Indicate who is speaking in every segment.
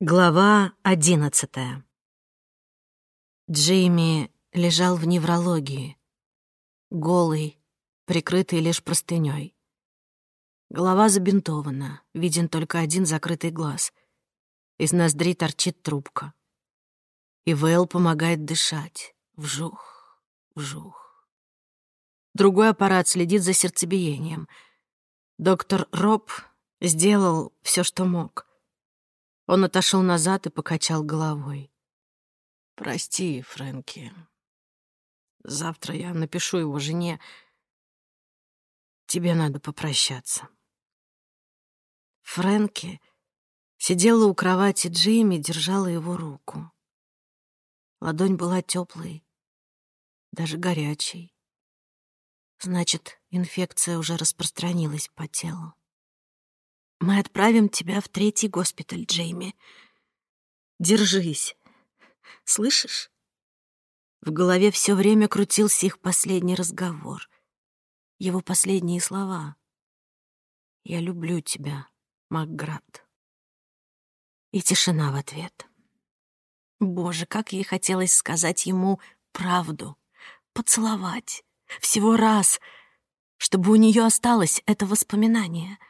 Speaker 1: Глава одиннадцатая. Джейми лежал в неврологии, голый, прикрытый лишь простынёй. Голова забинтована, виден только один закрытый глаз. Из ноздри торчит трубка. И Вэл помогает дышать. Вжух, вжух. Другой аппарат следит за сердцебиением. Доктор Роб сделал все, что мог. Он отошел назад и покачал головой. «Прости, Фрэнки. Завтра я напишу его жене. Тебе надо попрощаться». Фрэнки сидела у кровати Джейми, держала его руку. Ладонь была теплой, даже горячей. Значит, инфекция уже распространилась по телу. Мы отправим тебя в третий госпиталь, Джейми. Держись. Слышишь? В голове все время крутился их последний разговор. Его последние слова. «Я люблю тебя, Макград». И тишина в ответ. Боже, как ей хотелось сказать ему правду, поцеловать, всего раз, чтобы у нее осталось это воспоминание —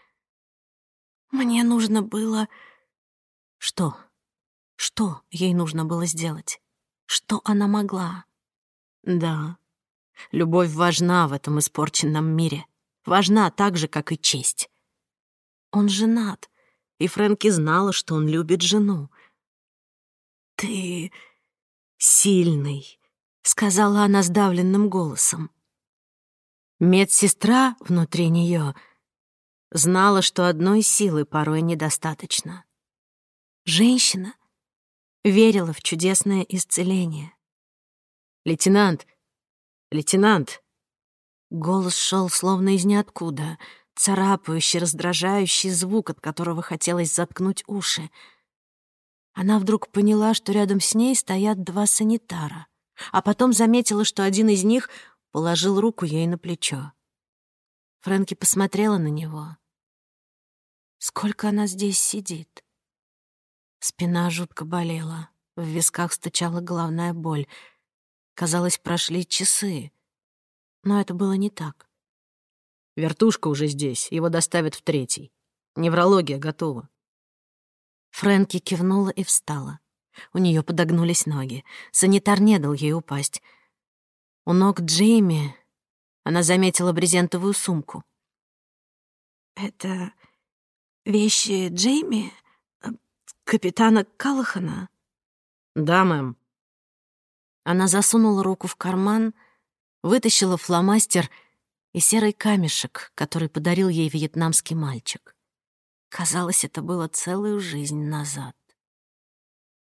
Speaker 1: мне нужно было... Что? Что ей нужно было сделать? Что она могла? Да, любовь важна в этом испорченном мире. Важна так же, как и честь. Он женат, и Фрэнки знала, что он любит жену. «Ты сильный», — сказала она сдавленным голосом. Медсестра внутри нее Знала, что одной силы порой недостаточно. Женщина верила в чудесное исцеление. «Лейтенант! Лейтенант!» Голос шел словно из ниоткуда, царапающий, раздражающий звук, от которого хотелось заткнуть уши. Она вдруг поняла, что рядом с ней стоят два санитара, а потом заметила, что один из них положил руку ей на плечо. Фрэнки посмотрела на него. Сколько она здесь сидит? Спина жутко болела, в висках стучала головная боль. Казалось, прошли часы. Но это было не так. Вертушка уже здесь, его доставят в третий. Неврология готова. Фрэнки кивнула и встала. У нее подогнулись ноги. Санитар не дал ей упасть. У ног Джейми она заметила брезентовую сумку. «Это вещи Джейми? Э, капитана Калахана?» «Да, мэм». Она засунула руку в карман, вытащила фломастер и серый камешек, который подарил ей вьетнамский мальчик. Казалось, это было целую жизнь назад.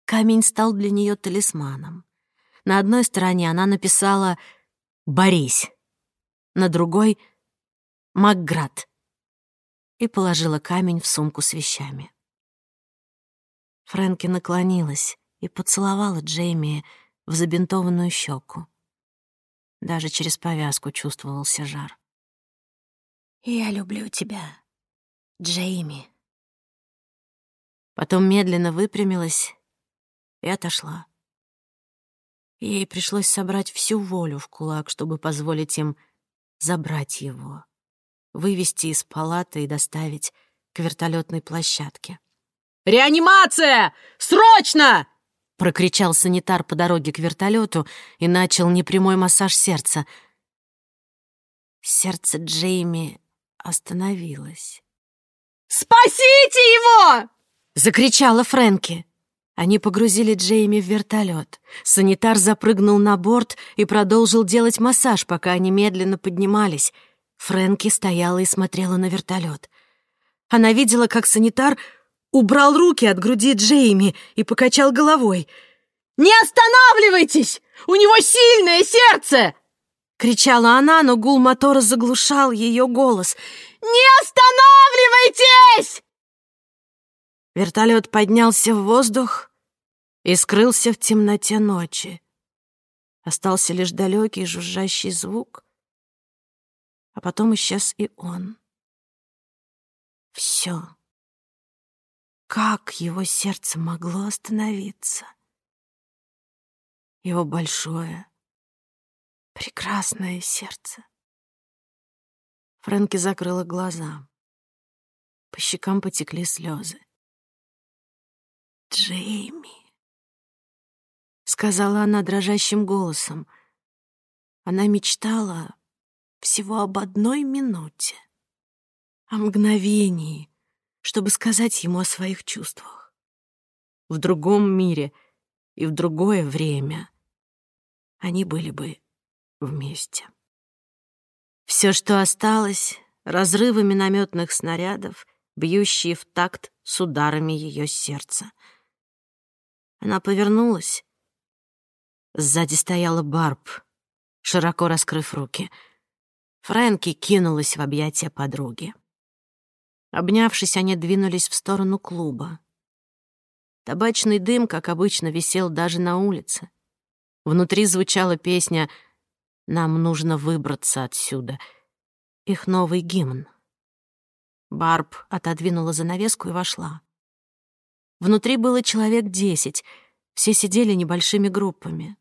Speaker 1: Камень стал для нее талисманом. На одной стороне она написала «Борись», на другой — Макград, и положила камень в сумку с вещами. Фрэнки наклонилась и поцеловала Джейми в забинтованную щеку. Даже через повязку чувствовался жар. «Я люблю тебя, Джейми». Потом медленно выпрямилась и отошла. Ей пришлось собрать всю волю в кулак, чтобы позволить им забрать его, вывести из палаты и доставить к вертолетной площадке. «Реанимация! Срочно!» — прокричал санитар по дороге к вертолету и начал непрямой массаж сердца. Сердце Джейми остановилось.
Speaker 2: «Спасите его!»
Speaker 1: — закричала Фрэнки. Они погрузили Джейми в вертолет. Санитар запрыгнул на борт и продолжил делать массаж, пока они медленно поднимались. Фрэнки стояла и смотрела на вертолет. Она видела, как санитар убрал руки от груди Джейми и покачал головой.
Speaker 2: «Не останавливайтесь! У него сильное сердце!»
Speaker 1: Кричала она, но гул мотора заглушал ее голос.
Speaker 2: «Не останавливайтесь!»
Speaker 1: Вертолет поднялся в воздух, и скрылся в темноте ночи. Остался лишь далекий жужжащий звук, а потом исчез и он. Все. Как его сердце могло остановиться? Его большое, прекрасное сердце. Фрэнки закрыла глаза. По щекам потекли слезы. «Джейми», — сказала она дрожащим голосом. Она мечтала всего об одной минуте, о мгновении, чтобы сказать ему о своих чувствах. В другом мире и в другое время они были бы вместе. Все, что осталось, разрывы минометных снарядов, бьющие в такт с ударами ее сердца. Она повернулась. Сзади стояла Барб, широко раскрыв руки. Фрэнки кинулась в объятия подруги. Обнявшись, они двинулись в сторону клуба. Табачный дым, как обычно, висел даже на улице. Внутри звучала песня «Нам нужно выбраться отсюда». Их новый гимн. Барб отодвинула занавеску и вошла. Внутри было человек десять, все сидели небольшими группами.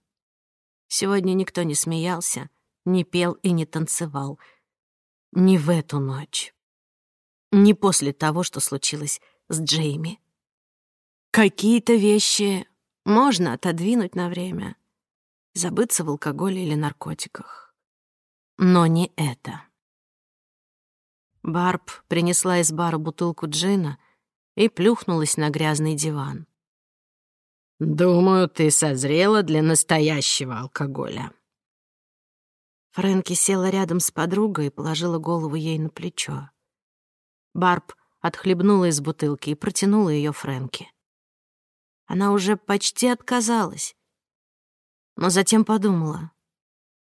Speaker 1: Сегодня никто не смеялся, не пел и не танцевал. Не в эту ночь. Не после того, что случилось с Джейми. Какие-то вещи можно отодвинуть на время, забыться в алкоголе или наркотиках. Но не это. Барб принесла из бара бутылку джина и плюхнулась на грязный диван. «Думаю, ты созрела для настоящего алкоголя». Фрэнки села рядом с подругой и положила голову ей на плечо. Барб отхлебнула из бутылки и протянула ее Фрэнки. Она уже почти отказалась, но затем подумала,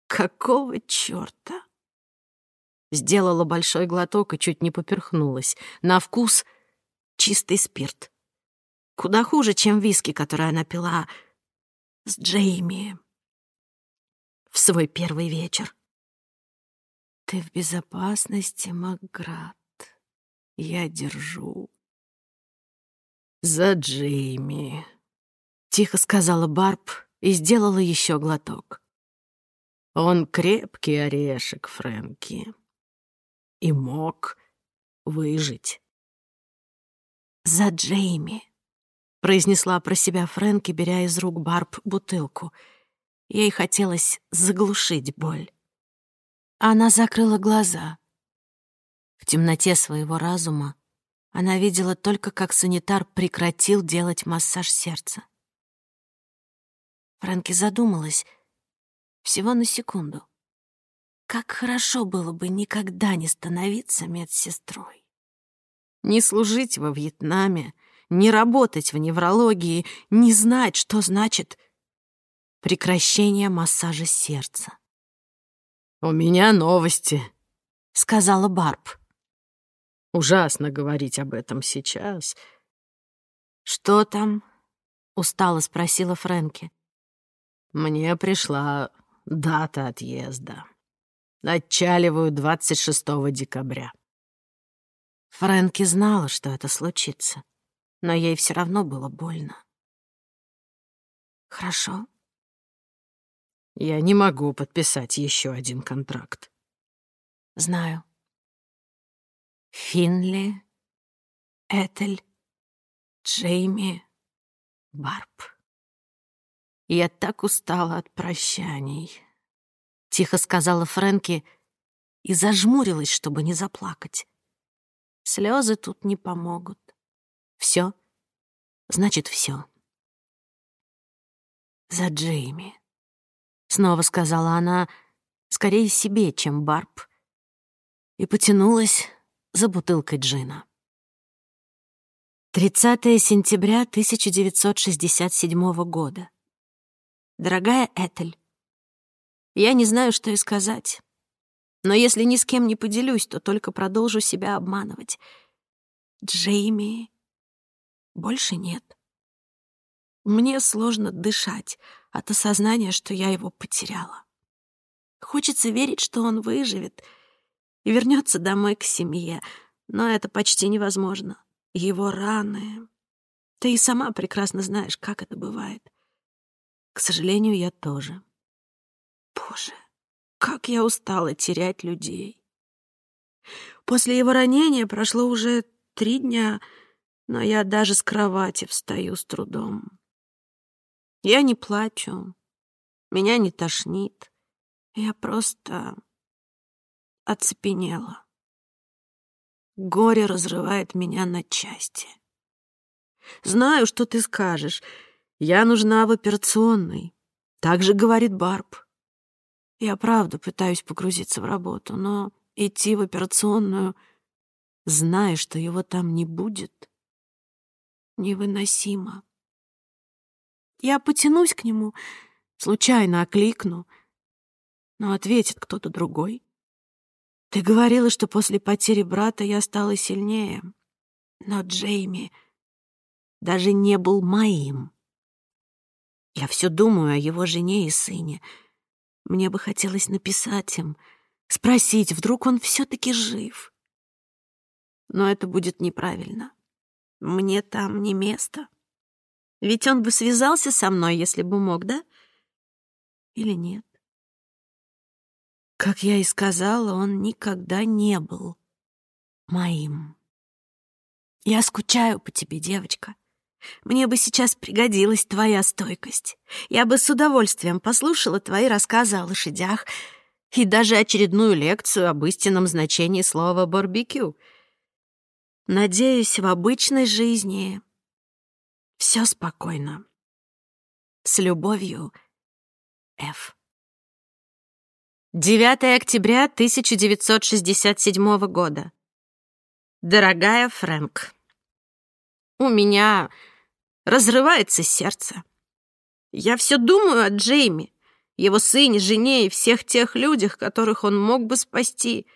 Speaker 1: какого чёрта? Сделала большой глоток и чуть не поперхнулась. На вкус чистый спирт. Куда хуже, чем виски, который она пила с Джейми в свой первый вечер. «Ты в безопасности, Макград», я держу. За Джейми, тихо сказала Барб и сделала еще глоток. Он крепкий орешек, Фрэнки, и мог выжить. За Джейми, произнесла про себя Фрэнки, беря из рук Барб бутылку. Ей хотелось заглушить боль. Она закрыла глаза — в темноте своего разума она видела только, как санитар прекратил делать массаж сердца. Франки задумалась всего на секунду. Как хорошо было бы никогда не становиться медсестрой. Не служить во Вьетнаме, не работать в неврологии, не знать, что значит прекращение массажа сердца. «У меня новости», — сказала Барб. Ужасно говорить об этом сейчас. «Что там?» — устало спросила Фрэнки. «Мне пришла дата отъезда. Отчаливаю 26 декабря». Фрэнки знала, что это случится, но ей все равно было больно. «Хорошо». «Я не могу подписать еще один контракт». «Знаю», Финли, Этель, Джейми, Барб. Я так устала от прощаний, — тихо сказала Фрэнки и зажмурилась, чтобы не заплакать. Слезы тут не помогут. Все, значит, все. За Джейми, — снова сказала она, скорее себе, чем Барб, и потянулась за бутылкой джина. 30 сентября 1967 года. Дорогая Этель, я не знаю, что и сказать. Но если ни с кем не поделюсь, то только продолжу себя обманывать. Джейми больше нет. Мне сложно дышать от осознания, что я его потеряла. Хочется верить, что он выживет — и вернется домой к семье, но это почти невозможно. Его раны... Ты и сама прекрасно знаешь, как это бывает. К сожалению, я тоже. Боже, как я устала терять людей. После его ранения прошло уже три дня, но я даже с кровати встаю с трудом. Я не плачу, меня не тошнит. Я просто оцепенела. Горе разрывает меня на части. Знаю, что ты скажешь. Я нужна в операционной. Так же говорит Барб. Я правда пытаюсь погрузиться в работу, но идти в операционную, зная, что его там не будет, невыносимо. Я потянусь к нему, случайно окликну, но ответит кто-то другой. Ты говорила, что после потери брата я стала сильнее, но Джейми даже не был моим. Я все думаю о его жене и сыне. Мне бы хотелось написать им, спросить, вдруг он все-таки жив. Но это будет неправильно. Мне там не место. Ведь он бы связался со мной, если бы мог, да? Или нет? Как я и сказала, он никогда не был моим. Я скучаю по тебе, девочка. Мне бы сейчас пригодилась твоя стойкость. Я бы с удовольствием послушала твои рассказы о лошадях и даже очередную лекцию об истинном значении слова «барбекю». Надеюсь, в обычной жизни все спокойно. С любовью, Ф. 9 октября 1967 года. Дорогая Фрэнк, у меня разрывается сердце. Я все думаю о Джейми, его сыне, жене и всех тех людях, которых он мог бы спасти.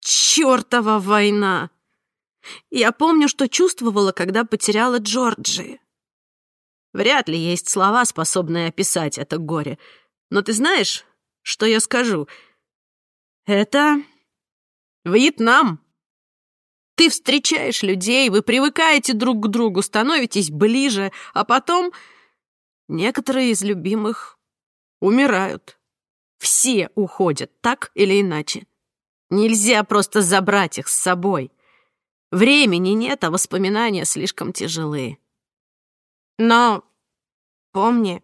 Speaker 1: Чёртова война! Я помню, что чувствовала, когда потеряла Джорджи. Вряд ли есть слова, способные описать это горе. Но ты знаешь, что я скажу? Это Вьетнам. Ты встречаешь людей, вы привыкаете друг к другу, становитесь ближе, а потом некоторые из любимых умирают. Все уходят, так или иначе. Нельзя просто забрать их с собой. Времени нет, а воспоминания слишком тяжелые. Но помни,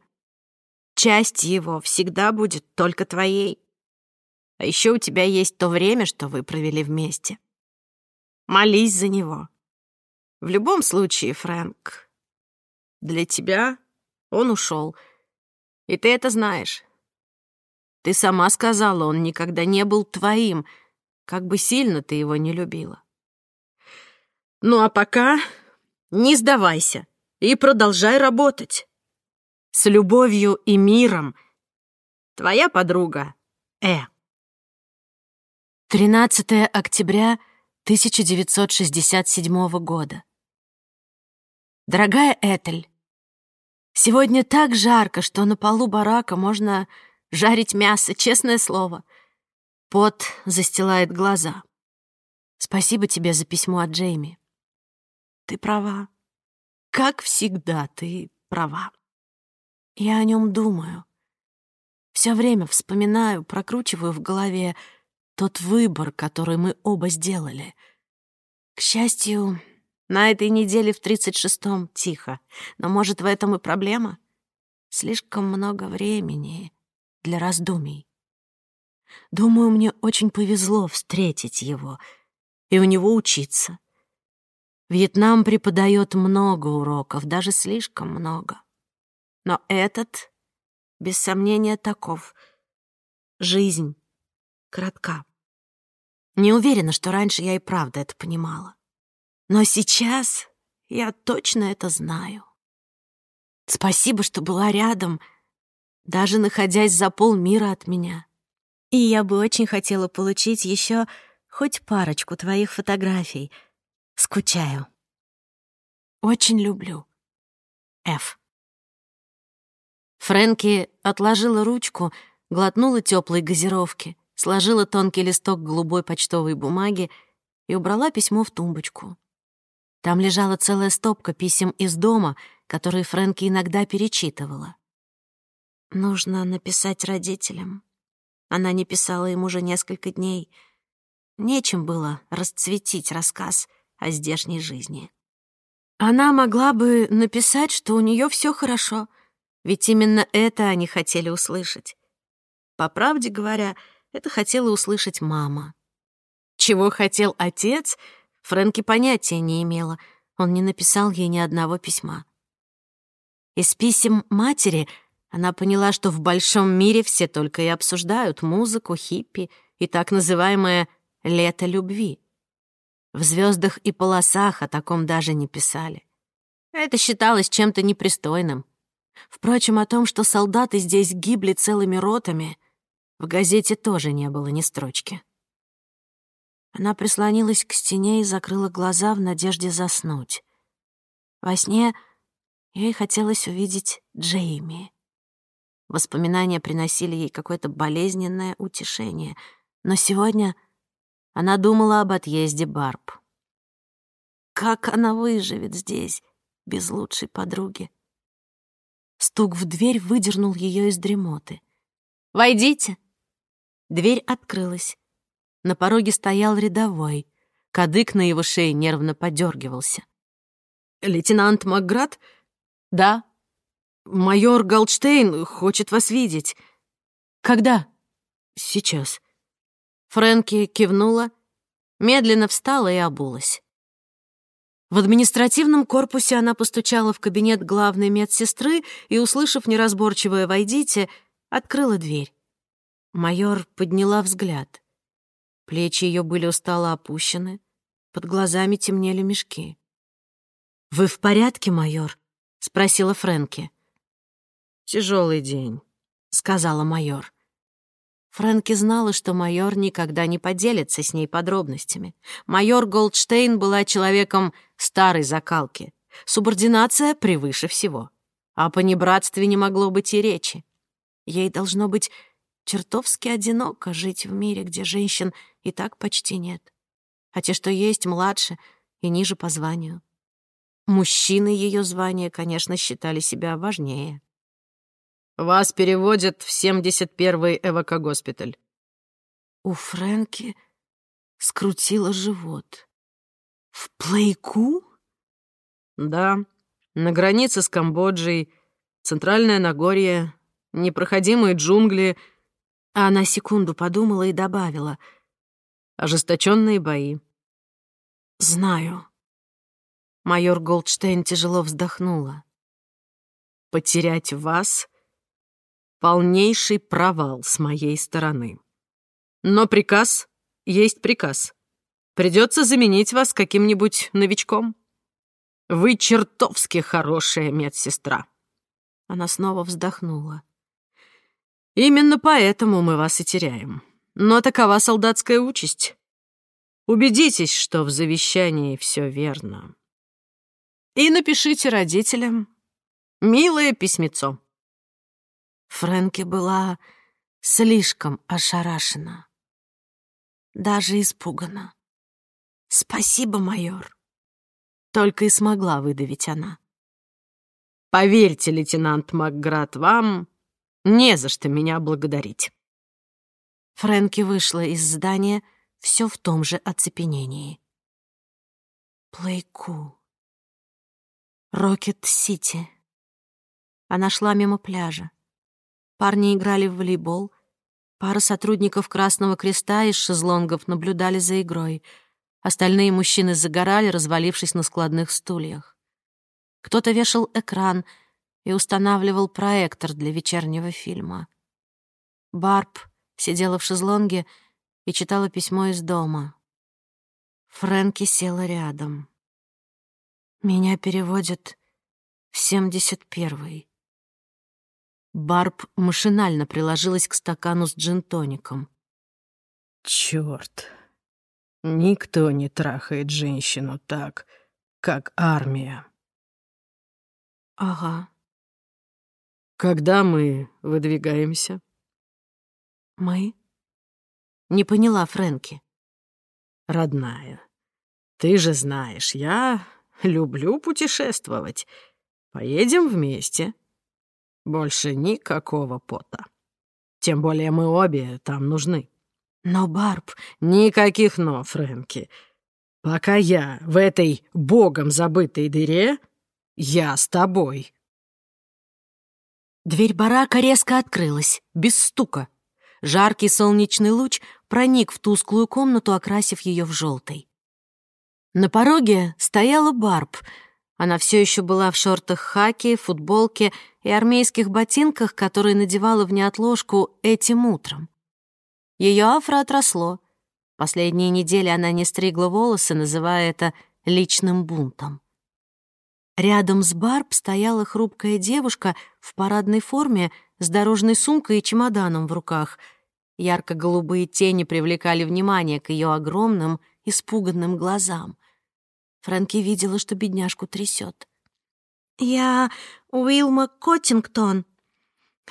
Speaker 1: часть его всегда будет только твоей. А еще у тебя есть то время, что вы провели вместе. Молись за него. В любом случае, Фрэнк, для тебя он ушел. И ты это знаешь. Ты сама сказала, он никогда не был твоим, как бы сильно ты его не любила. Ну а пока не сдавайся и продолжай работать. С любовью и миром. Твоя подруга Э. 13 октября 1967 года. Дорогая Этель, сегодня так жарко, что на полу барака можно жарить мясо, честное слово. Пот застилает глаза. Спасибо тебе за письмо от Джейми. Ты права. Как всегда, ты права. Я о нем думаю. Все время вспоминаю, прокручиваю в голове тот выбор, который мы оба сделали. К счастью, на этой неделе в 36-м тихо. Но, может, в этом и проблема? Слишком много времени для раздумий. Думаю, мне очень повезло встретить его и у него учиться. Вьетнам преподает много уроков, даже слишком много. Но этот, без сомнения, таков. Жизнь коротка. Не уверена, что раньше я и правда это понимала. Но сейчас я точно это знаю. Спасибо, что была рядом, даже находясь за полмира от меня. И я бы очень хотела получить еще хоть парочку твоих фотографий. Скучаю. Очень люблю. Ф. Фрэнки отложила ручку, глотнула теплой газировки, сложила тонкий листок голубой почтовой бумаги и убрала письмо в тумбочку. Там лежала целая стопка писем из дома, которые Фрэнки иногда перечитывала. Нужно написать родителям. Она не писала им уже несколько дней. Нечем было расцветить рассказ о здешней жизни. Она могла бы написать, что у нее все хорошо, ведь именно это они хотели услышать. По правде говоря, это хотела услышать мама. Чего хотел отец, Фрэнки понятия не имела. Он не написал ей ни одного письма. Из писем матери она поняла, что в большом мире все только и обсуждают музыку, хиппи и так называемое «лето любви». В звездах и полосах о таком даже не писали. Это считалось чем-то непристойным. Впрочем, о том, что солдаты здесь гибли целыми ротами, в газете тоже не было ни строчки. Она прислонилась к стене и закрыла глаза в надежде заснуть. Во сне ей хотелось увидеть Джейми. Воспоминания приносили ей какое-то болезненное утешение, но сегодня она думала об отъезде Барб. Как она выживет здесь, без лучшей подруги? Стук в дверь выдернул ее из дремоты. «Войдите!» Дверь открылась. На пороге стоял рядовой. Кадык на его шее нервно подергивался. «Лейтенант Макград?» «Да». «Майор Голдштейн хочет вас видеть». «Когда?» «Сейчас». Фрэнки кивнула, медленно встала и обулась. В административном корпусе она постучала в кабинет главной медсестры и, услышав неразборчивое «войдите», открыла дверь. Майор подняла взгляд. Плечи ее были устало опущены, под глазами темнели мешки. «Вы в порядке, майор?» — спросила Фрэнки. Тяжелый день», — сказала майор. Фрэнки знала, что майор никогда не поделится с ней подробностями. Майор Голдштейн была человеком старой закалки. Субординация превыше всего. А по небратстве не могло быть и речи. Ей должно быть чертовски одиноко жить в мире, где женщин и так почти нет. А те, что есть, младше и ниже по званию. Мужчины ее звания, конечно, считали себя важнее. Вас переводят в 71-й эвакогоспиталь». У Фрэнки скрутило живот. «В Плейку?» «Да, на границе с Камбоджей, Центральное Нагорье, непроходимые джунгли». А она секунду подумала и добавила. «Ожесточенные бои». «Знаю». Майор Голдштейн тяжело вздохнула. «Потерять вас Полнейший провал с моей стороны. Но приказ есть приказ. Придется заменить вас каким-нибудь новичком. Вы чертовски хорошая медсестра. Она снова вздохнула. Именно поэтому мы вас и теряем. Но такова солдатская участь. Убедитесь, что в завещании все верно. И напишите родителям милое письмецо. Фрэнки была слишком ошарашена, даже испугана. «Спасибо, майор», — только и смогла выдавить она. «Поверьте, лейтенант Макград, вам не за что меня благодарить». Фрэнки вышла из здания все в том же оцепенении. Плейку. Рокет-Сити. Она шла мимо пляжа. Парни играли в волейбол. Пара сотрудников Красного Креста из шезлонгов наблюдали за игрой. Остальные мужчины загорали, развалившись на складных стульях. Кто-то вешал экран и устанавливал проектор для вечернего фильма. Барб сидела в шезлонге и читала письмо из дома. Фрэнки села рядом. «Меня переводят в семьдесят первый. Барб машинально приложилась к стакану с джин-тоником.
Speaker 3: «Чёрт! Никто не трахает женщину так, как армия».
Speaker 1: «Ага».
Speaker 3: «Когда мы выдвигаемся?»
Speaker 1: «Мы?» Не поняла Фрэнки.
Speaker 3: «Родная, ты же знаешь, я люблю путешествовать. Поедем вместе. Больше никакого пота. Тем более мы обе там нужны.
Speaker 1: Но, Барб,
Speaker 3: Никаких «но», Фрэнки. Пока я в этой богом забытой дыре, я с тобой.
Speaker 1: дверь барака резко открылась, без стука. Жаркий солнечный луч проник в тусклую комнату, окрасив ее в желтый. На пороге стояла Барб. Она все еще была в шортах хаки, футболке и армейских ботинках, которые надевала в неотложку этим утром. Ее афро отросло. Последние недели она не стригла волосы, называя это личным бунтом. Рядом с Барб стояла хрупкая девушка в парадной форме с дорожной сумкой и чемоданом в руках. Ярко-голубые тени привлекали внимание к ее огромным, испуганным глазам. Фрэнки видела, что бедняжку трясет. «Я Уилма Коттингтон,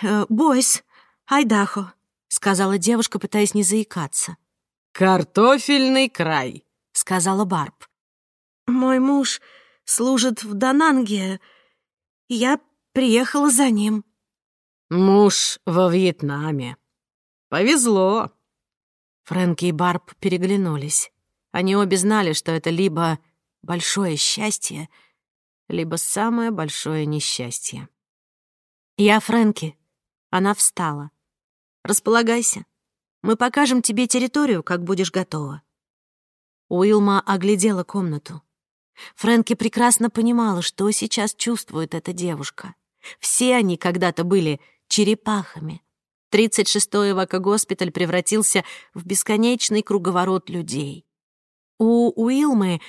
Speaker 1: э, Бойс, Айдахо», — сказала девушка, пытаясь не заикаться.
Speaker 3: «Картофельный край», —
Speaker 1: сказала Барб.
Speaker 2: Мой муж служит в Дананге. и Я приехала за ним.
Speaker 3: Муж во Вьетнаме. Повезло.
Speaker 1: Фрэнки и Барб переглянулись. Они обе знали, что это либо большое счастье, либо самое большое несчастье. «Я Фрэнки». Она встала. «Располагайся. Мы покажем тебе территорию, как будешь готова». Уилма оглядела комнату. Фрэнки прекрасно понимала, что сейчас чувствует эта девушка. Все они когда-то были черепахами. 36-й эвакогоспиталь превратился в бесконечный круговорот людей. У Уилмы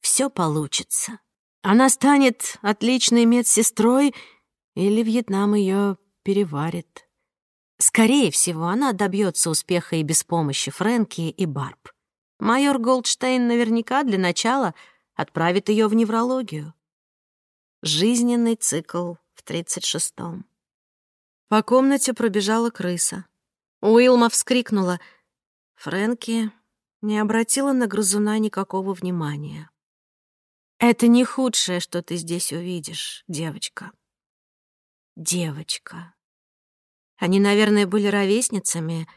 Speaker 1: все получится. Она станет отличной медсестрой, или Вьетнам ее переварит. Скорее всего, она добьется успеха и без помощи Фрэнки и Барб. Майор Голдштейн наверняка для начала отправит ее в неврологию. Жизненный цикл в 36-м. По комнате пробежала крыса. Уилма вскрикнула. Фрэнки не обратила на грызуна никакого внимания. «Это не худшее, что ты здесь увидишь, девочка». Девочка. Они, наверное, были ровесницами,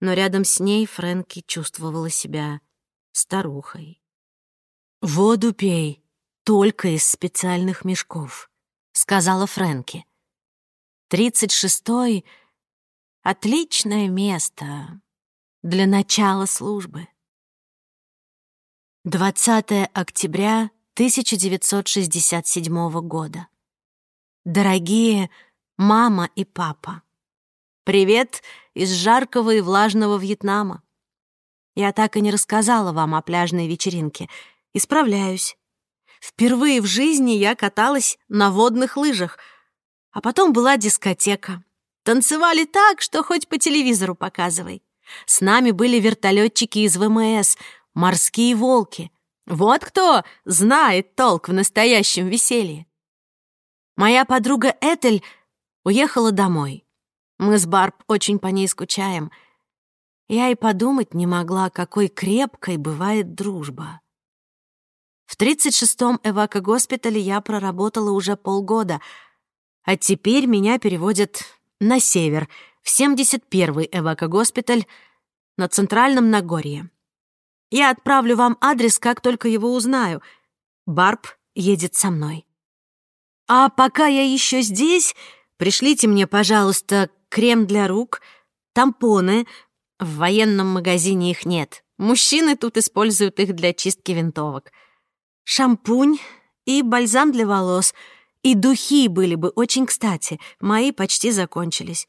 Speaker 1: но рядом с ней Фрэнки чувствовала себя старухой. «Воду пей, только из специальных мешков», — сказала Фрэнки. «Тридцать шестой — отличное место для начала службы». 20 октября 1967 года. Дорогие мама и папа, привет из жаркого и влажного Вьетнама. Я так и не рассказала вам о пляжной вечеринке. Исправляюсь. Впервые в жизни я каталась на водных лыжах, а потом была дискотека. Танцевали так, что хоть по телевизору показывай. С нами были вертолетчики из ВМС, морские волки — вот кто знает толк в настоящем веселье. Моя подруга Этель уехала домой. Мы с Барб очень по ней скучаем. Я и подумать не могла, какой крепкой бывает дружба. В 36-м эвакогоспитале я проработала уже полгода, а теперь меня переводят на север, в 71-й эвакогоспиталь на Центральном Нагорье. Я отправлю вам адрес, как только его узнаю. Барб едет со мной. А пока я еще здесь, пришлите мне, пожалуйста, крем для рук, тампоны. В военном магазине их нет. Мужчины тут используют их для чистки винтовок. Шампунь и бальзам для волос. И духи были бы очень кстати. Мои почти закончились.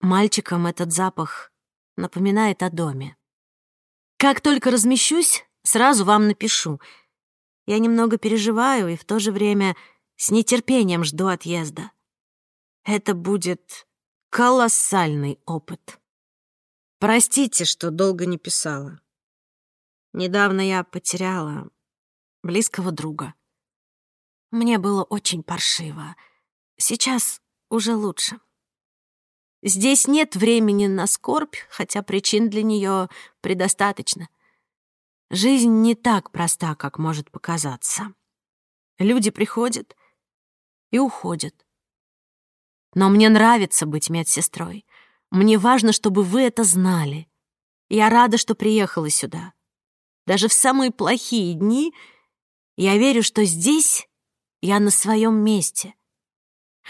Speaker 1: Мальчикам этот запах напоминает о доме. Как только размещусь, сразу вам напишу. Я немного переживаю и в то же время с нетерпением жду отъезда. Это будет колоссальный опыт. Простите, что долго не писала. Недавно я потеряла близкого друга. Мне было очень паршиво. Сейчас уже лучше. Здесь нет времени на скорбь, хотя причин для нее предостаточно. Жизнь не так проста, как может показаться. Люди приходят и уходят. Но мне нравится быть медсестрой. Мне важно, чтобы вы это знали. Я рада, что приехала сюда. Даже в самые плохие дни я верю, что здесь я на своем месте.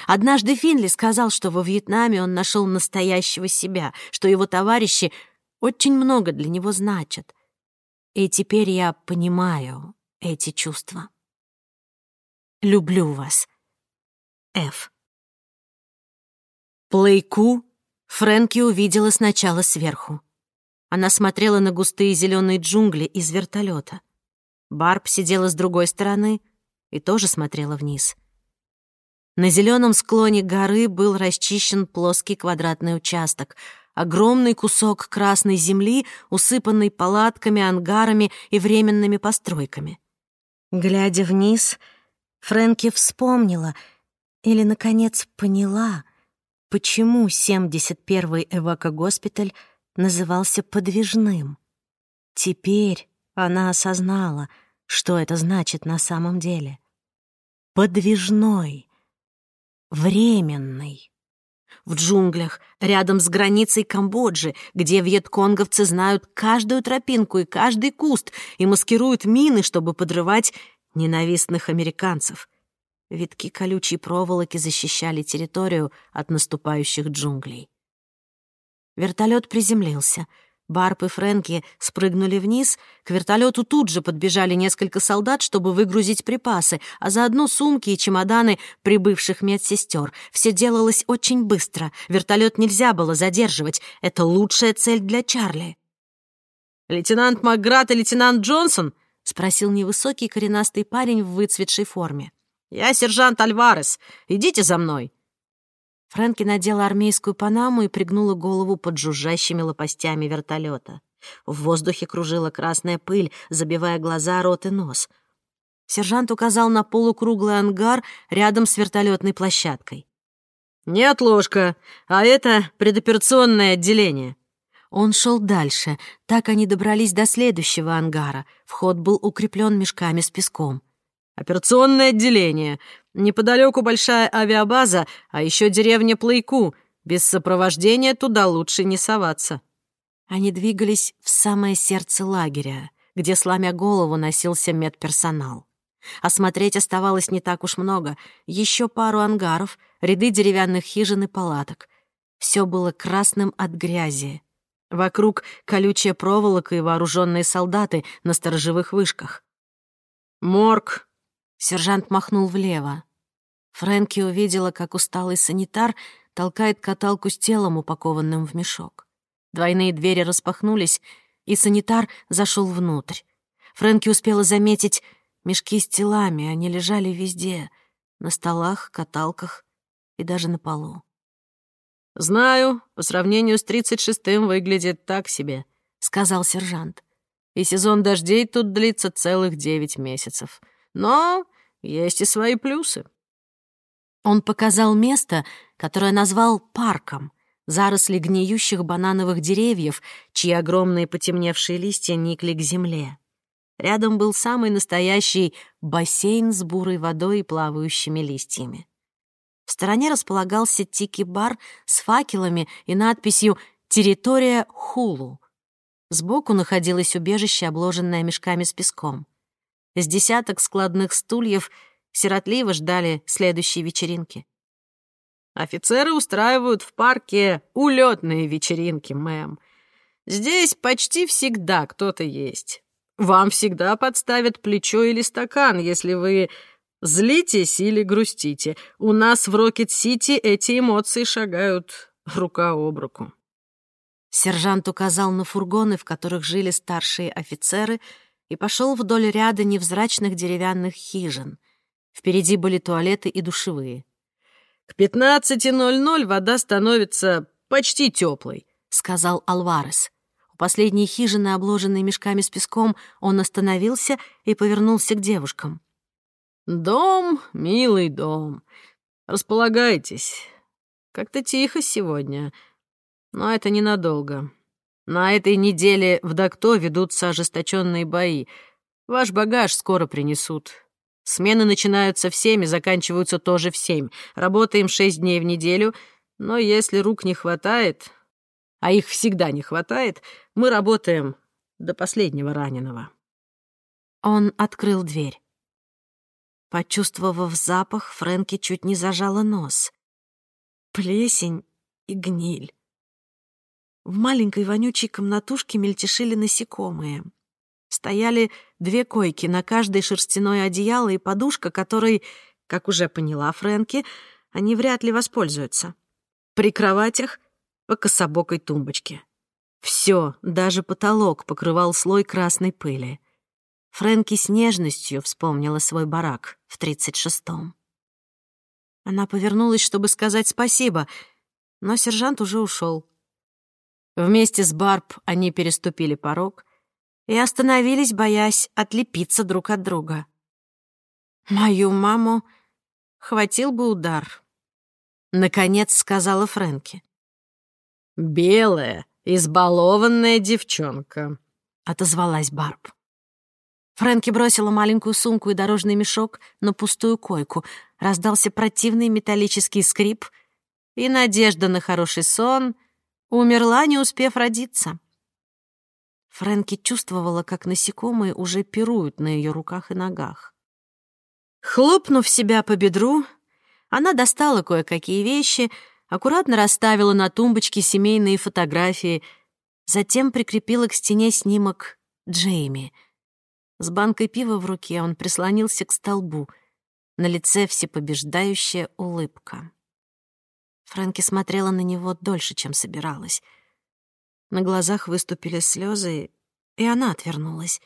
Speaker 1: Однажды Финли сказал, что во Вьетнаме он нашел настоящего себя, что его товарищи очень много для него значат. И теперь я понимаю эти чувства. Люблю вас. Ф. Плейку Фрэнки увидела сначала сверху. Она смотрела на густые зеленые джунгли из вертолета. Барб сидела с другой стороны и тоже смотрела вниз. На зеленом склоне горы был расчищен плоский квадратный участок, огромный кусок красной земли, усыпанный палатками, ангарами и временными постройками. Глядя вниз, Фрэнки вспомнила или, наконец, поняла, почему 71-й эвакогоспиталь назывался подвижным. Теперь она осознала, что это значит на самом деле. Подвижной, временный. В джунглях, рядом с границей Камбоджи, где вьетконговцы знают каждую тропинку и каждый куст и маскируют мины, чтобы подрывать ненавистных американцев. Витки колючей проволоки защищали территорию от наступающих джунглей. Вертолет приземлился. Барп и Фрэнки спрыгнули вниз. К вертолету тут же подбежали несколько солдат, чтобы выгрузить припасы, а заодно сумки и чемоданы прибывших медсестер. Все делалось очень быстро. Вертолет нельзя было задерживать. Это лучшая цель для Чарли.
Speaker 3: «Лейтенант Макград и лейтенант Джонсон?»
Speaker 1: — спросил невысокий коренастый парень в выцветшей форме.
Speaker 3: «Я сержант Альварес. Идите за мной».
Speaker 1: Фрэнки надела армейскую панаму и пригнула голову под жужжащими лопастями вертолета. В воздухе кружила красная пыль, забивая глаза, рот и нос. Сержант указал на полукруглый ангар рядом с вертолетной площадкой.
Speaker 3: «Нет, ложка, а это предоперационное отделение».
Speaker 1: Он шел дальше. Так они добрались до следующего ангара. Вход был укреплен мешками с песком.
Speaker 3: Операционное отделение. Неподалеку большая авиабаза, а еще деревня Плейку. Без сопровождения туда лучше не соваться.
Speaker 1: Они двигались в самое сердце лагеря, где, сломя голову, носился медперсонал. Осмотреть оставалось не так уж много. Еще пару ангаров, ряды деревянных хижин и палаток. Все было красным от грязи. Вокруг колючая проволока и вооруженные солдаты на сторожевых вышках.
Speaker 3: «Морг
Speaker 1: Сержант махнул влево. Фрэнки увидела, как усталый санитар толкает каталку с телом, упакованным в мешок. Двойные двери распахнулись, и санитар зашел внутрь. Фрэнки успела заметить мешки с телами, они лежали везде — на столах, каталках и даже на полу.
Speaker 3: «Знаю, по сравнению с 36-м выглядит так себе», — сказал сержант. «И сезон дождей тут длится целых девять месяцев. Но есть и свои плюсы.
Speaker 1: Он показал место, которое назвал парком, заросли гниющих банановых деревьев, чьи огромные потемневшие листья никли к земле. Рядом был самый настоящий бассейн с бурой водой и плавающими листьями. В стороне располагался тики-бар с факелами и надписью «Территория Хулу». Сбоку находилось убежище, обложенное мешками с песком. С десяток складных стульев сиротливо ждали следующей вечеринки.
Speaker 3: «Офицеры устраивают в парке улетные вечеринки, мэм. Здесь почти всегда кто-то есть. Вам всегда подставят плечо или стакан, если вы злитесь или грустите. У нас в Рокет-Сити эти эмоции шагают рука об руку».
Speaker 1: Сержант указал на фургоны, в которых жили старшие офицеры — и пошел вдоль ряда невзрачных деревянных хижин. Впереди были туалеты и душевые.
Speaker 3: «К пятнадцати ноль ноль вода становится почти теплой», — сказал Алварес.
Speaker 1: У последней хижины, обложенной мешками с песком, он остановился и повернулся к девушкам.
Speaker 3: «Дом, милый дом. Располагайтесь. Как-то тихо сегодня, но это ненадолго. На этой неделе в Дакто ведутся ожесточенные бои. Ваш багаж скоро принесут. Смены начинаются в семь и заканчиваются тоже в семь. Работаем шесть дней в неделю, но если рук не хватает, а их всегда не хватает, мы работаем до последнего раненого».
Speaker 1: Он открыл дверь. Почувствовав запах, Фрэнки чуть не зажала нос. Плесень и гниль. В маленькой вонючей комнатушке мельтешили насекомые. Стояли две койки, на каждой шерстяное одеяло и подушка, которой, как уже поняла Фрэнки, они вряд ли воспользуются. При кроватях — по кособокой тумбочке. Все, даже потолок покрывал слой красной пыли. Фрэнки с нежностью вспомнила свой барак в тридцать шестом. Она повернулась, чтобы сказать спасибо, но сержант уже ушел. Вместе с Барб они переступили порог и остановились, боясь отлепиться друг от друга. «Мою маму хватил бы удар», — наконец сказала Фрэнки.
Speaker 3: «Белая, избалованная девчонка», —
Speaker 1: отозвалась Барб. Фрэнки бросила маленькую сумку и дорожный мешок на пустую койку. Раздался противный металлический скрип, и надежда на хороший сон умерла, не успев родиться. Фрэнки чувствовала, как насекомые уже пируют на ее руках и ногах. Хлопнув себя по бедру, она достала кое-какие вещи, аккуратно расставила на тумбочке семейные фотографии, затем прикрепила к стене снимок Джейми — с банкой пива в руке он прислонился к столбу. На лице всепобеждающая улыбка. Фрэнки смотрела на него дольше, чем собиралась. На глазах выступили слезы, и она отвернулась.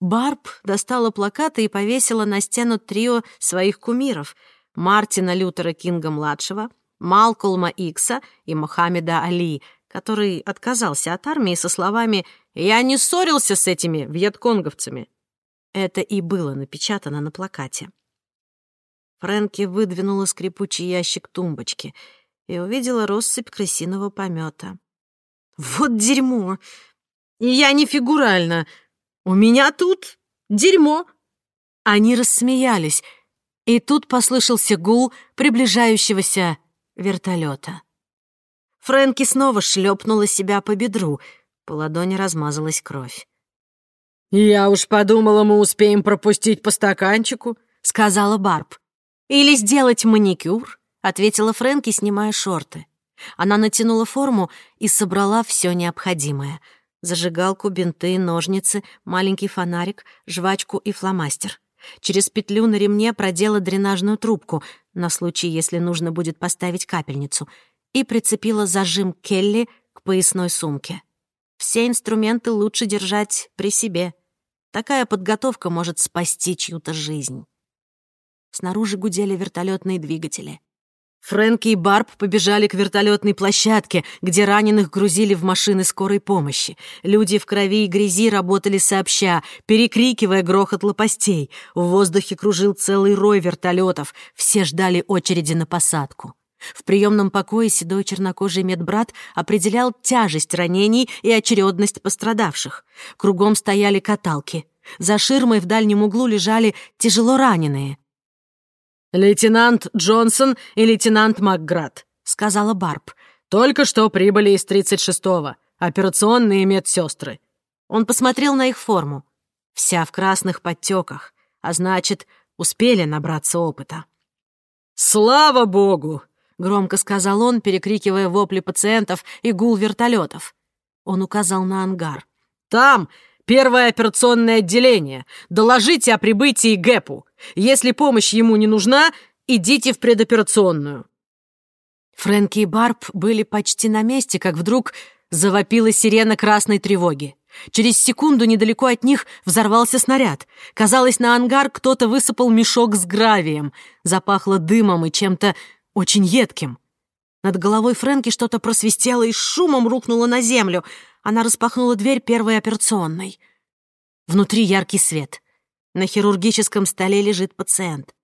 Speaker 1: Барб достала плакаты и повесила на стену трио своих кумиров — Мартина Лютера Кинга-младшего, Малкольма Икса и Мухаммеда Али, который отказался от армии со словами «Я не ссорился с этими вьетконговцами». Это и было напечатано на плакате. Фрэнки выдвинула скрипучий ящик тумбочки и увидела россыпь крысиного помета. «Вот дерьмо! Я не фигурально! У меня тут дерьмо!» Они рассмеялись, и тут послышался гул приближающегося вертолета. Фрэнки снова шлепнула себя по бедру. По ладони размазалась кровь.
Speaker 3: «Я уж подумала, мы успеем пропустить по стаканчику», — сказала Барб.
Speaker 1: «Или сделать маникюр», — ответила Фрэнки, снимая шорты. Она натянула форму и собрала все необходимое. Зажигалку, бинты, ножницы, маленький фонарик, жвачку и фломастер. Через петлю на ремне продела дренажную трубку на случай, если нужно будет поставить капельницу — и прицепила зажим Келли к поясной сумке. Все инструменты лучше держать при себе. Такая подготовка может спасти чью-то жизнь. Снаружи гудели вертолетные двигатели. Фрэнки и Барб побежали к вертолетной площадке, где раненых грузили в машины скорой помощи. Люди в крови и грязи работали сообща, перекрикивая грохот лопастей. В воздухе кружил целый рой вертолетов. Все ждали очереди на посадку. В приемном покое седой чернокожий медбрат определял тяжесть ранений и очередность пострадавших. Кругом стояли каталки. За ширмой в дальнем углу лежали тяжело раненые.
Speaker 3: «Лейтенант Джонсон и лейтенант Макград», — сказала Барб. «Только что прибыли из 36-го. Операционные медсестры».
Speaker 1: Он посмотрел на их форму. Вся в красных подтеках, а значит, успели набраться опыта.
Speaker 3: «Слава богу!»
Speaker 1: — громко сказал он, перекрикивая вопли пациентов и гул вертолетов. Он указал на ангар.
Speaker 3: «Там первое операционное отделение. Доложите о прибытии Гэпу. Если помощь ему не нужна, идите в предоперационную».
Speaker 1: Фрэнки и Барб были почти на месте, как вдруг завопила сирена красной тревоги. Через секунду недалеко от них взорвался снаряд. Казалось, на ангар кто-то высыпал мешок с гравием. Запахло дымом и чем-то очень едким. Над головой Фрэнки что-то просвистело и шумом рухнуло на землю. Она распахнула дверь первой операционной. Внутри яркий свет. На хирургическом столе лежит пациент.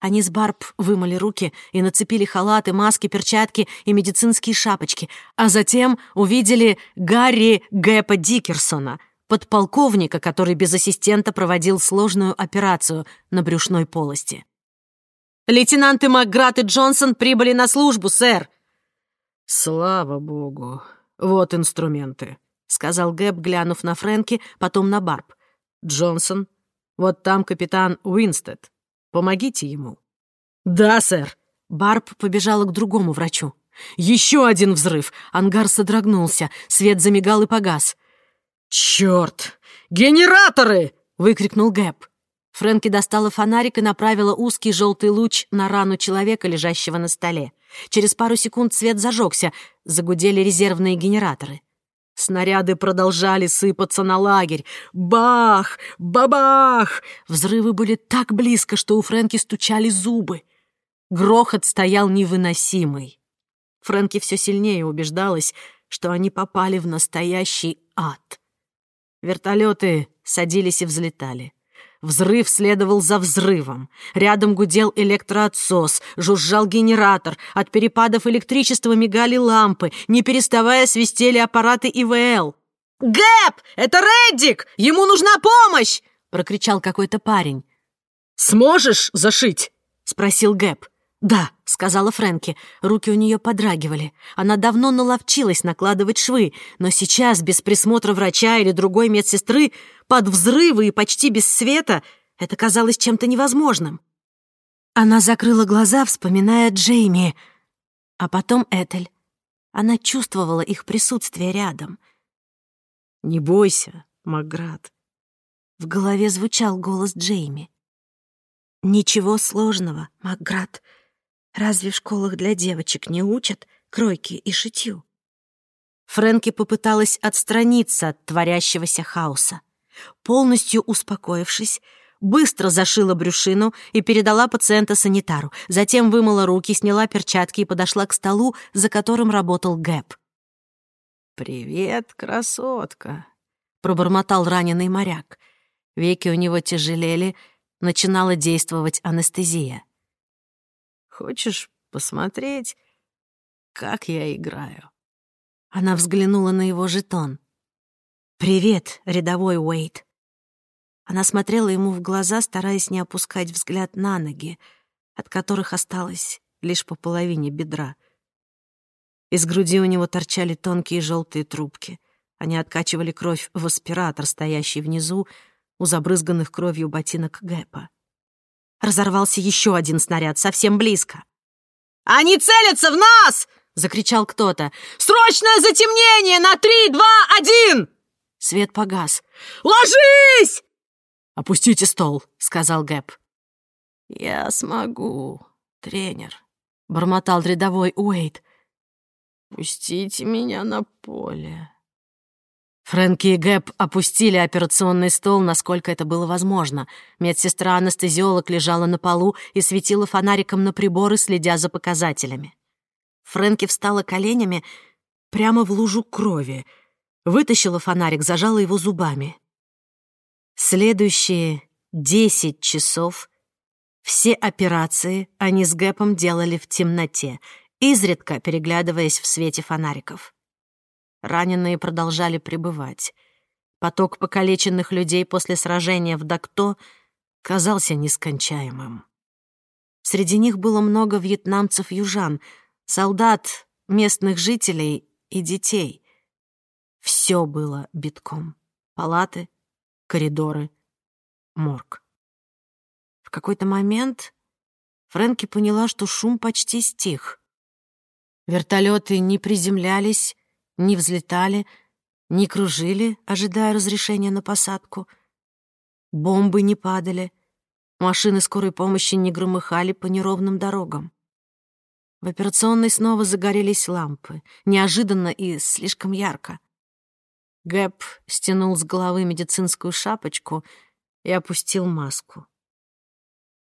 Speaker 1: Они с Барб вымыли руки и нацепили халаты, маски, перчатки и медицинские шапочки, а затем увидели Гарри Гэпа Дикерсона. подполковника, который без ассистента проводил сложную операцию на брюшной полости. «Лейтенанты Макград и Джонсон прибыли на службу, сэр!»
Speaker 3: «Слава богу! Вот инструменты», —
Speaker 1: сказал Гэб, глянув на Фрэнки, потом на Барб.
Speaker 3: «Джонсон, вот там капитан Уинстед. Помогите ему».
Speaker 1: «Да, сэр!» Барб побежала к другому врачу. Еще один взрыв. Ангар содрогнулся. Свет замигал и погас.
Speaker 3: «Черт! Генераторы!» — выкрикнул Гэб.
Speaker 1: Фрэнки достала фонарик и направила узкий желтый луч на рану человека, лежащего на столе. Через пару секунд свет зажегся, загудели резервные генераторы. Снаряды продолжали сыпаться на лагерь. Бах! Бабах! Взрывы были так близко, что у Фрэнки стучали зубы. Грохот стоял невыносимый. Фрэнки все сильнее убеждалась, что они попали в настоящий ад. Вертолеты садились и взлетали. Взрыв следовал за взрывом. Рядом гудел электроотсос, жужжал генератор. От перепадов электричества мигали лампы. Не переставая свистели аппараты ИВЛ. «Гэп! Это Реддик! Ему нужна помощь!» — прокричал какой-то парень.
Speaker 3: «Сможешь зашить?»
Speaker 1: — спросил Гэп. «Да», — сказала Фрэнки. Руки у нее подрагивали. Она давно наловчилась накладывать швы, но сейчас, без присмотра врача или другой медсестры, под взрывы и почти без света, это казалось чем-то невозможным. Она закрыла глаза, вспоминая Джейми, а потом Этель. Она чувствовала их присутствие рядом.
Speaker 3: «Не бойся, Маград».
Speaker 1: В голове звучал голос Джейми. «Ничего сложного, Макград. Разве в школах для девочек не учат кройке и шитью?» Фрэнки попыталась отстраниться от творящегося хаоса. Полностью успокоившись, быстро зашила брюшину и передала пациента санитару. Затем вымыла руки, сняла перчатки и подошла к столу, за которым работал Гэп.
Speaker 3: «Привет, красотка», —
Speaker 1: пробормотал раненый моряк. Веки у него тяжелели, начинала действовать анестезия.
Speaker 3: Хочешь посмотреть, как я играю?»
Speaker 1: Она взглянула на его жетон. «Привет, рядовой Уэйт». Она смотрела ему в глаза, стараясь не опускать взгляд на ноги, от которых осталось лишь по половине бедра. Из груди у него торчали тонкие желтые трубки. Они откачивали кровь в аспиратор, стоящий внизу, у забрызганных кровью ботинок Гэпа. Разорвался еще один снаряд, совсем близко. «Они целятся в нас!» — закричал кто-то. «Срочное затемнение на три, два, один!» Свет погас. «Ложись!» «Опустите стол», — сказал Гэп.
Speaker 3: «Я смогу, тренер», —
Speaker 1: бормотал рядовой Уэйт.
Speaker 3: «Пустите меня на поле».
Speaker 1: Фрэнки и Гэп опустили операционный стол, насколько это было возможно. Медсестра-анестезиолог лежала на полу и светила фонариком на приборы, следя за показателями. Фрэнки встала коленями прямо в лужу крови, вытащила фонарик, зажала его зубами. Следующие десять часов все операции они с Гэпом делали в темноте, изредка переглядываясь в свете фонариков. Раненые продолжали пребывать. Поток покалеченных людей после сражения в Дакто казался нескончаемым. Среди них было много вьетнамцев-южан, солдат, местных жителей и детей. Все было битком. Палаты, коридоры, морг. В какой-то момент Фрэнки поняла, что шум почти стих. Вертолеты не приземлялись, не взлетали, не кружили, ожидая разрешения на посадку. Бомбы не падали, машины скорой помощи не громыхали по неровным дорогам. В операционной снова загорелись лампы, неожиданно и слишком ярко. Гэп стянул с головы медицинскую шапочку и опустил маску.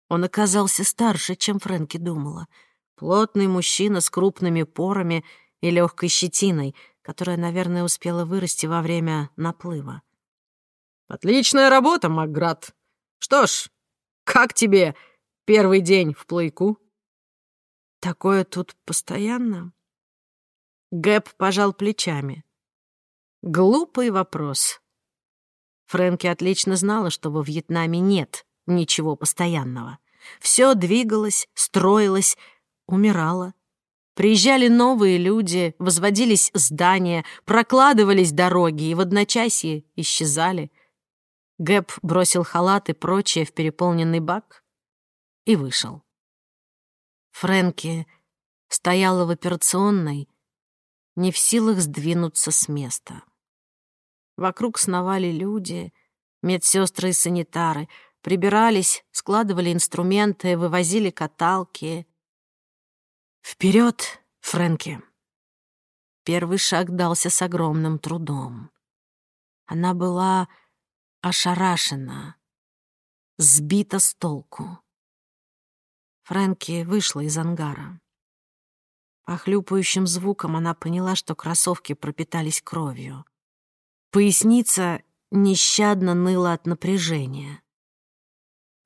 Speaker 1: Он оказался старше, чем Фрэнки думала. Плотный мужчина с крупными порами и легкой щетиной, которая, наверное, успела вырасти во время наплыва.
Speaker 3: «Отличная работа, Макград. Что ж, как тебе первый день в плейку?»
Speaker 1: «Такое тут постоянно?» Гэп пожал плечами. «Глупый вопрос. Фрэнки отлично знала, что во Вьетнаме нет ничего постоянного. Все двигалось, строилось, умирало. Приезжали новые люди, возводились здания, прокладывались дороги и в одночасье исчезали. Гэб бросил халат и прочее в переполненный бак и вышел. Фрэнки стояла в операционной, не в силах сдвинуться с места. Вокруг сновали люди, медсестры и санитары, прибирались, складывали инструменты, вывозили каталки. Вперед, Фрэнки! Первый шаг дался с огромным трудом. Она была ошарашена, сбита с толку. Фрэнки вышла из ангара. По хлюпающим звукам она поняла, что кроссовки пропитались кровью. Поясница нещадно ныла от напряжения.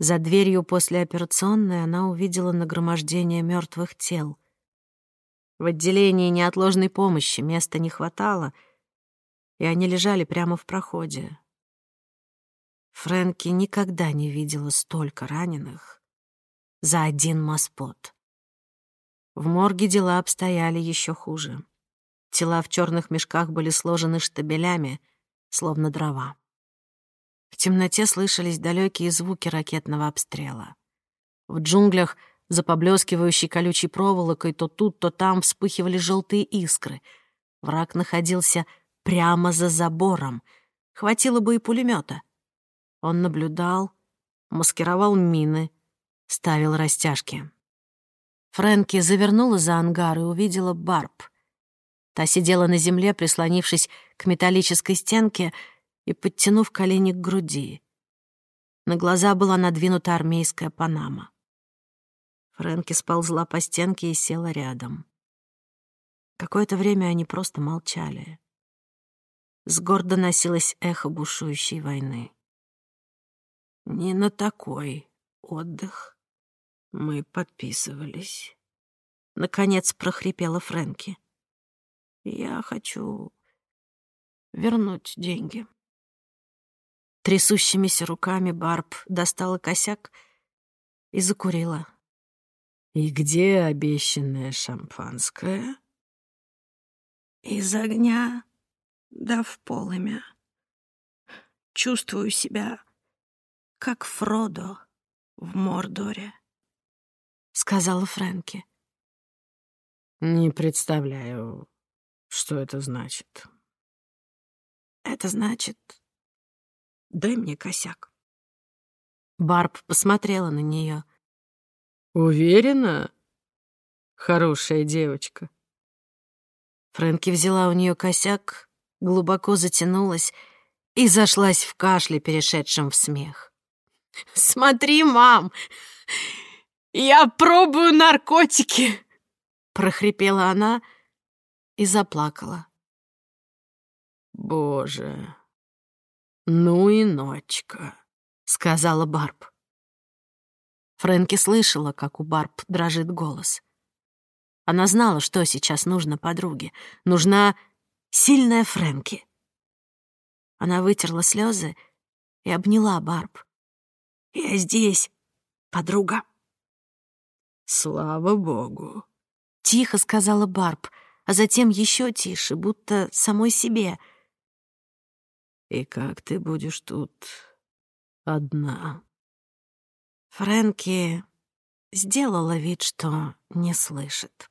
Speaker 1: За дверью после операционной она увидела нагромождение мертвых тел. В отделении неотложной помощи места не хватало, и они лежали прямо в проходе. Фрэнки никогда не видела столько раненых за один маспот. В морге дела обстояли еще хуже. Тела в черных мешках были сложены штабелями — словно дрова. В темноте слышались далекие звуки ракетного обстрела. В джунглях за поблескивающей колючей проволокой то тут, то там вспыхивали желтые искры. Враг находился прямо за забором. Хватило бы и пулемета. Он наблюдал, маскировал мины, ставил растяжки. Фрэнки завернула за ангар и увидела Барб. Та сидела на земле, прислонившись к металлической стенке и подтянув колени к груди. На глаза была надвинута армейская панама. Фрэнки сползла по стенке и села рядом. Какое-то время они просто молчали. С гор доносилось эхо бушующей войны. «Не на такой отдых мы подписывались», — наконец прохрипела Фрэнки. Я хочу вернуть деньги. Трясущимися руками Барб достала косяк и закурила. «И где обещанное шампанское?» «Из огня да в полымя. Чувствую себя, как Фродо в Мордоре», — сказала Фрэнки. «Не представляю, что это значит? Это значит... Дай мне косяк. Барб посмотрела на нее. Уверена? Хорошая девочка. Фрэнки взяла у нее косяк, глубоко затянулась и зашлась в кашле, перешедшем в смех. «Смотри, мам, я пробую наркотики!» — прохрипела она, — и заплакала. «Боже, ну и ночка», — сказала Барб. Фрэнки слышала, как у Барб дрожит голос. Она знала, что сейчас нужно подруге. Нужна сильная Фрэнки. Она вытерла слезы и обняла Барб. «Я здесь, подруга». «Слава богу», — тихо сказала Барб, а затем еще тише, будто самой себе. «И как ты будешь тут одна?» Фрэнки сделала вид, что не слышит.